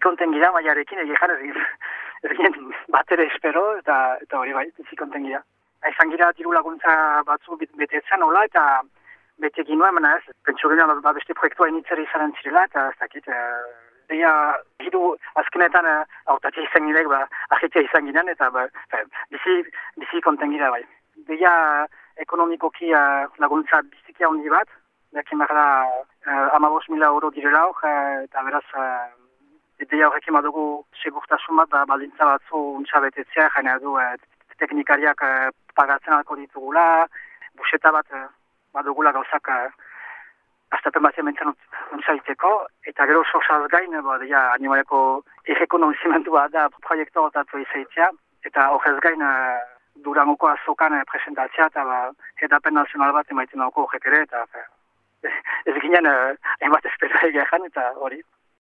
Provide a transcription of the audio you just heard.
konten gira, maiarekin, egejan ez, ez ginen bat ere espero, eta, eta hori bai, bizi konten gira. Aizan gira diru laguntza batzu betetzen, hola, eta betekin nuen, baina ez, pentsu ginen, ba, beste proiektua initzera izan zirela, eta ez dakit, uh, Deia, hiru azkenetan uh, autatia izan girek, ba, ahitia izan ginen, eta ba, bizi, bizi konten gira bai. Deia, ekonomikoki uh, laguntza bizikia handi bat, Bekin behar da, uh, amabos mila euro direla hor, uh, eta beraz, uh, ideia horrek emadugu segurtasun bat, ba, baldintza batzu untsa betetzea, du uh, teknikariak uh, pagatzen alko ditugula, buseta bat uh, badugula gauzak uh, astapen bat zementzen untsa eta gero sosaz gain, ba, deia, animaleko egeko nonzimentu bat da proiektu horretatu izaitzea, eta horrez gain, uh, durangoko azokan uh, presentatzea, eta ba, edapen nazional bat emaiten dauko horrek ere, eta ez ginen, hainbat espero egia eta hori.